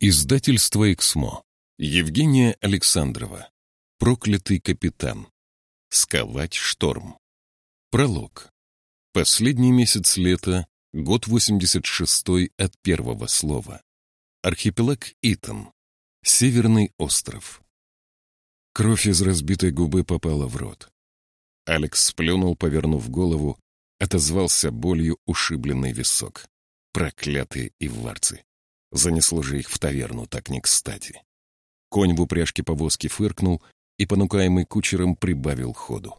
Издательство «Эксмо». Евгения Александрова. Проклятый капитан. Сковать шторм. Пролог. Последний месяц лета, год 86 от первого слова. Архипелаг Итан. Северный остров. Кровь из разбитой губы попала в рот. Алекс сплюнул, повернув голову, отозвался болью ушибленный висок. Проклятые иварцы. Занесло же их в таверну так не кстати. Конь в упряжке повозки фыркнул и, понукаемый кучером, прибавил ходу.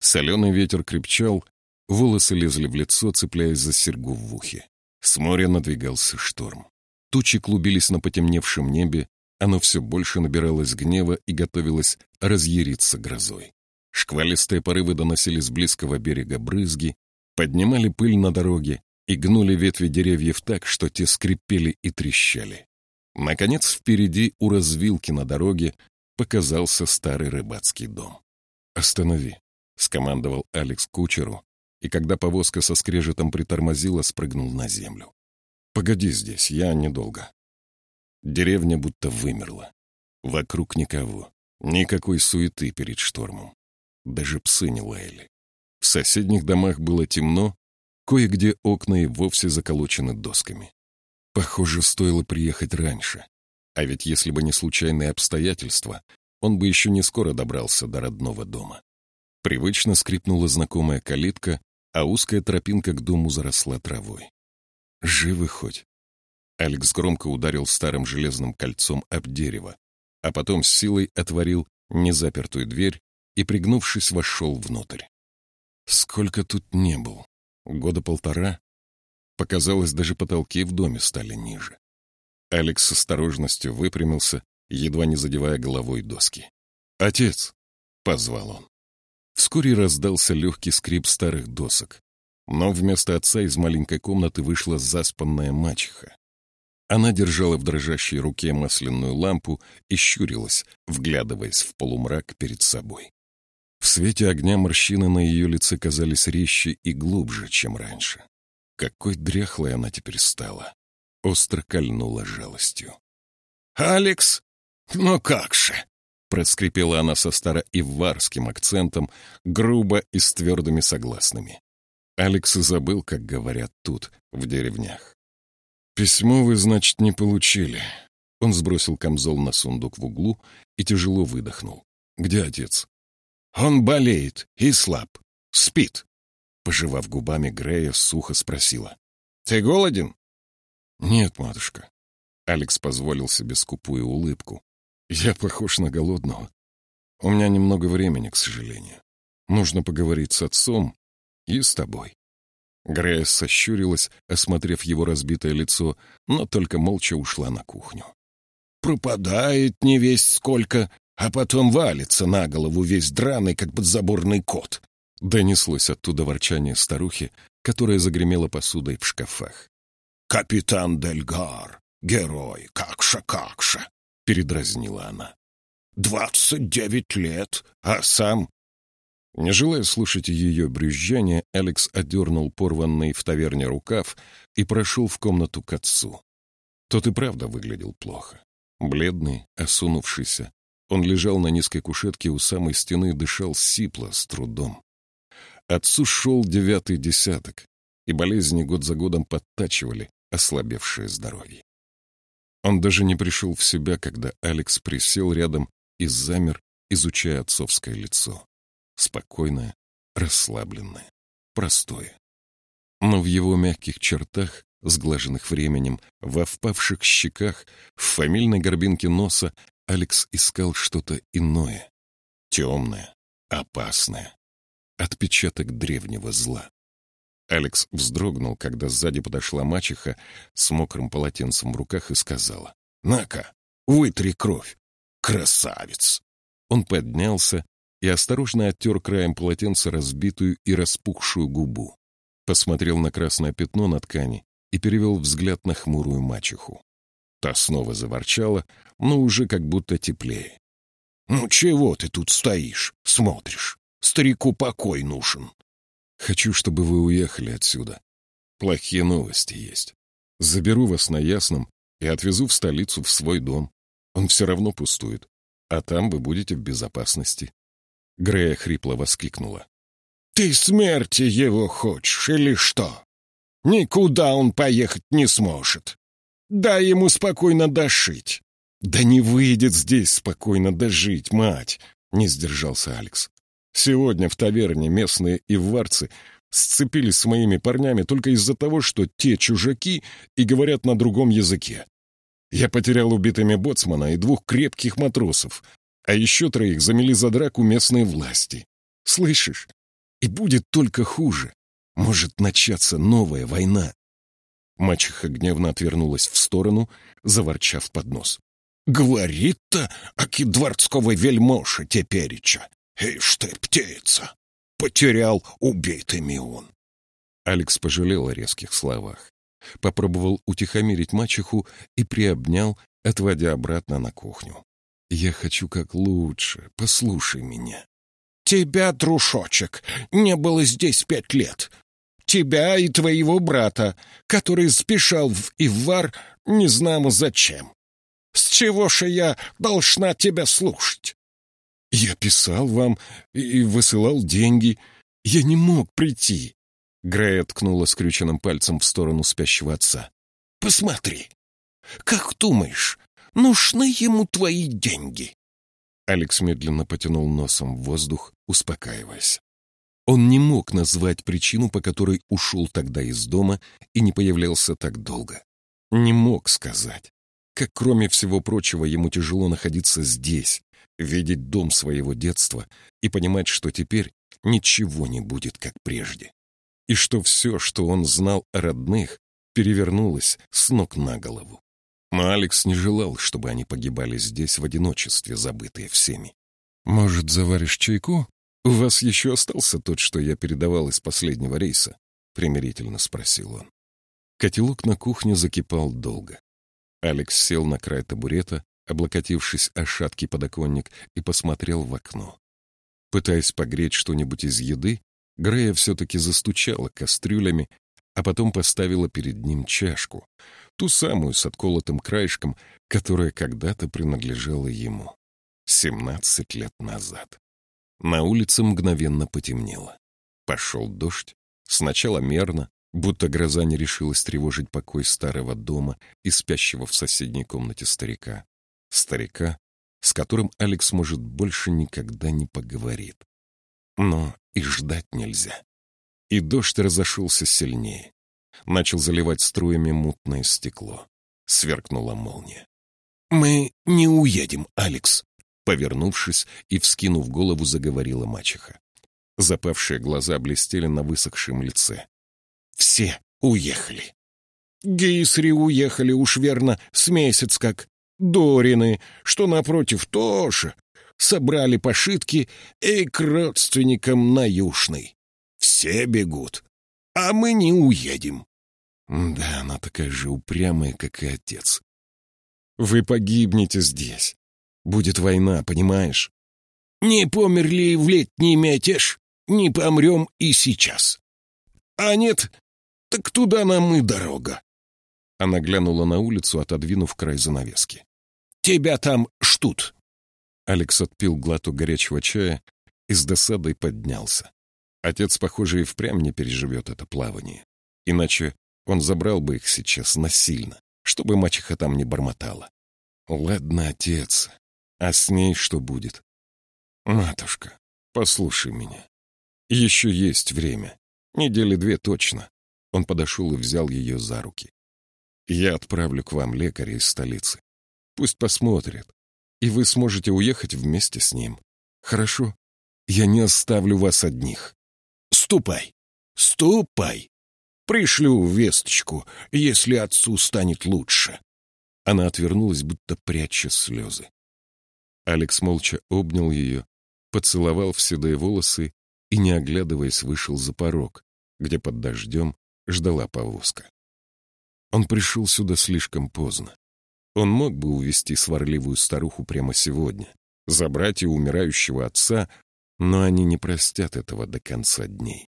Соленый ветер крепчал, волосы лезли в лицо, цепляясь за серьгу в ухе. С моря надвигался шторм. Тучи клубились на потемневшем небе, оно все больше набиралось гнева и готовилось разъяриться грозой. Шквалистые порывы доносили с близкого берега брызги, поднимали пыль на дороге, и гнули ветви деревьев так, что те скрипели и трещали. Наконец, впереди у развилки на дороге показался старый рыбацкий дом. «Останови», — скомандовал Алекс кучеру, и когда повозка со скрежетом притормозила, спрыгнул на землю. «Погоди здесь, я недолго». Деревня будто вымерла. Вокруг никого, никакой суеты перед штормом. Даже псы не лаяли. В соседних домах было темно, Кое-где окна и вовсе заколочены досками. Похоже, стоило приехать раньше. А ведь если бы не случайные обстоятельства, он бы еще не скоро добрался до родного дома. Привычно скрипнула знакомая калитка, а узкая тропинка к дому заросла травой. «Живы хоть?» Алекс громко ударил старым железным кольцом об дерево, а потом с силой отворил незапертую дверь и, пригнувшись, вошел внутрь. Сколько тут не был. Года полтора. Показалось, даже потолки в доме стали ниже. Алекс с осторожностью выпрямился, едва не задевая головой доски. «Отец!» — позвал он. Вскоре раздался легкий скрип старых досок, но вместо отца из маленькой комнаты вышла заспанная мачеха. Она держала в дрожащей руке масляную лампу и щурилась, вглядываясь в полумрак перед собой. В свете огня морщины на ее лице казались резче и глубже, чем раньше. Какой дряхлой она теперь стала. Остро кольнула жалостью. «Алекс, ну как же!» Проскрипела она со староиварским акцентом, грубо и с твердыми согласными. Алекс и забыл, как говорят тут, в деревнях. «Письмо вы, значит, не получили». Он сбросил камзол на сундук в углу и тяжело выдохнул. «Где отец?» Он болеет и слаб. Спит. Пожевав губами, Грея сухо спросила. «Ты голоден?» «Нет, матушка». Алекс позволил себе скупую улыбку. «Я похож на голодного. У меня немного времени, к сожалению. Нужно поговорить с отцом и с тобой». Грея сощурилась, осмотрев его разбитое лицо, но только молча ушла на кухню. «Пропадает невесть сколько, а потом валится на голову весь драный, как подзаборный кот. Донеслось оттуда ворчание старухи, которая загремела посудой в шкафах. «Капитан Дельгар, герой, какша, какша!» — передразнила она. «Двадцать девять лет, а сам...» Не желая слушать ее брюзжание, Алекс одернул порванный в таверне рукав и прошел в комнату к отцу. Тот и правда выглядел плохо. Бледный, осунувшийся, он лежал на низкой кушетке у самой стены дышал сипло, с трудом. Отцу шел девятый десяток, и болезни год за годом подтачивали ослабевшее здоровье. Он даже не пришел в себя, когда Алекс присел рядом и замер, изучая отцовское лицо. Спокойное, расслабленное, простое. Но в его мягких чертах, сглаженных временем, во впавших щеках, в фамильной горбинке носа Алекс искал что-то иное, темное, опасное, отпечаток древнего зла. Алекс вздрогнул, когда сзади подошла мачеха с мокрым полотенцем в руках и сказала, «На-ка, вытри кровь! Красавец!» Он поднялся и осторожно оттер краем полотенца разбитую и распухшую губу, посмотрел на красное пятно на ткани и перевел взгляд на хмурую мачеху. Та снова заворчала, но уже как будто теплее. «Ну чего ты тут стоишь, смотришь? Старику покой нужен». «Хочу, чтобы вы уехали отсюда. Плохие новости есть. Заберу вас на Ясном и отвезу в столицу, в свой дом. Он все равно пустует, а там вы будете в безопасности». Грея хрипло воскликнула. «Ты смерти его хочешь или что? Никуда он поехать не сможет. Дай ему спокойно дошить». «Да не выйдет здесь спокойно дожить, мать!» — не сдержался Алекс. «Сегодня в таверне местные иварцы сцепились с моими парнями только из-за того, что те чужаки и говорят на другом языке. Я потерял убитыми боцмана и двух крепких матросов, а еще троих замели за драку местные власти. Слышишь? И будет только хуже. Может начаться новая война. Мачеха гневно отвернулась в сторону, заворчав под нос. «Говорит-то, аки дворцкого вельможа тепереча. Ишь ты, птица! Потерял убитыми он!» Алекс пожалел о резких словах. Попробовал утихомирить мачеху и приобнял, отводя обратно на кухню. «Я хочу как лучше. Послушай меня». «Тебя, трушочек, не было здесь пять лет. Тебя и твоего брата, который спешал в Ивар не знамо зачем. С чего же я должна тебя слушать?» «Я писал вам и высылал деньги. Я не мог прийти». Грея ткнула скрюченным пальцем в сторону спящего отца. «Посмотри, как думаешь, нужны ему твои деньги?» Алекс медленно потянул носом в воздух, успокаиваясь. Он не мог назвать причину, по которой ушел тогда из дома и не появлялся так долго. Не мог сказать. Как, кроме всего прочего, ему тяжело находиться здесь, видеть дом своего детства и понимать, что теперь ничего не будет, как прежде и что все, что он знал о родных, перевернулось с ног на голову. Но Алекс не желал, чтобы они погибали здесь в одиночестве, забытые всеми. «Может, заваришь чайку? У вас еще остался тот, что я передавал из последнего рейса?» — примирительно спросил он. Котелок на кухне закипал долго. Алекс сел на край табурета, облокотившись о шаткий подоконник, и посмотрел в окно. Пытаясь погреть что-нибудь из еды, Грея все-таки застучала кастрюлями, а потом поставила перед ним чашку, ту самую с отколотым краешком, которая когда-то принадлежала ему. Семнадцать лет назад. На улице мгновенно потемнело. Пошел дождь, сначала мерно, будто гроза не решилась тревожить покой старого дома и спящего в соседней комнате старика. Старика, с которым Алекс, может, больше никогда не поговорит. Но и ждать нельзя. И дождь разошелся сильнее. Начал заливать струями мутное стекло. Сверкнула молния. «Мы не уедем, Алекс», — повернувшись и вскинув голову, заговорила мачеха. Запавшие глаза блестели на высохшем лице. «Все уехали. Гейсри уехали уж верно с месяц как. Дорины, что напротив, тоже собрали пошитки и к родственникам на Южный. Все бегут, а мы не уедем. Да, она такая же упрямая, как и отец. Вы погибнете здесь. Будет война, понимаешь? Не померли в летний мятеж, не помрем и сейчас. А нет, так туда нам и дорога. Она глянула на улицу, отодвинув край занавески. Тебя там штут. Алекс отпил глоток горячего чая и с досадой поднялся. Отец, похоже, и впрямь не переживет это плавание. Иначе он забрал бы их сейчас насильно, чтобы мачеха там не бормотала. Ладно, отец, а с ней что будет? Матушка, послушай меня. Еще есть время. Недели две точно. Он подошел и взял ее за руки. Я отправлю к вам лекаря из столицы. Пусть посмотрит, и вы сможете уехать вместе с ним. Хорошо? Я не оставлю вас одних. Ступай, ступай. Пришлю весточку, если отцу станет лучше. Она отвернулась, будто пряча слезы. Алекс молча обнял ее, поцеловал в седые волосы и, не оглядываясь, вышел за порог, где под дождем ждала повозка. Он пришел сюда слишком поздно. Он мог бы увести сварливую старуху прямо сегодня, забрать и умирающего отца, но они не простят этого до конца дней.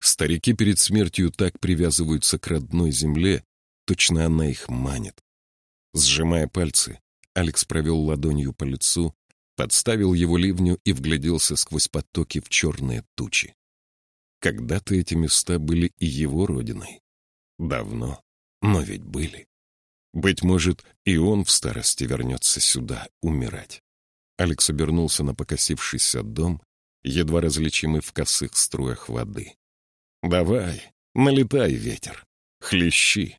Старики перед смертью так привязываются к родной земле, точно она их манит. Сжимая пальцы, Алекс провел ладонью по лицу, подставил его ливню и вгляделся сквозь потоки в черные тучи. Когда-то эти места были и его родиной. Давно, но ведь были. Быть может, и он в старости вернется сюда умирать. Алекс обернулся на покосившийся дом, едва различимый в косых струях воды. «Давай, налетай, ветер, хлещи!»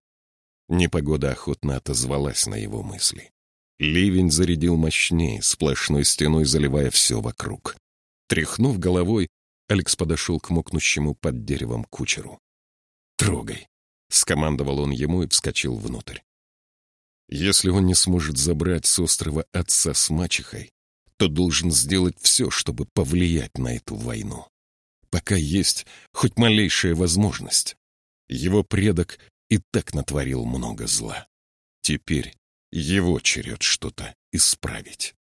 Непогода охотно отозвалась на его мысли. Ливень зарядил мощнее, сплошной стеной заливая все вокруг. Тряхнув головой, Алекс подошел к мокнущему под деревом кучеру. «Трогай!» — скомандовал он ему и вскочил внутрь. Если он не сможет забрать с острова отца с мачехой, то должен сделать все, чтобы повлиять на эту войну. Пока есть хоть малейшая возможность. Его предок и так натворил много зла. Теперь его черед что-то исправить.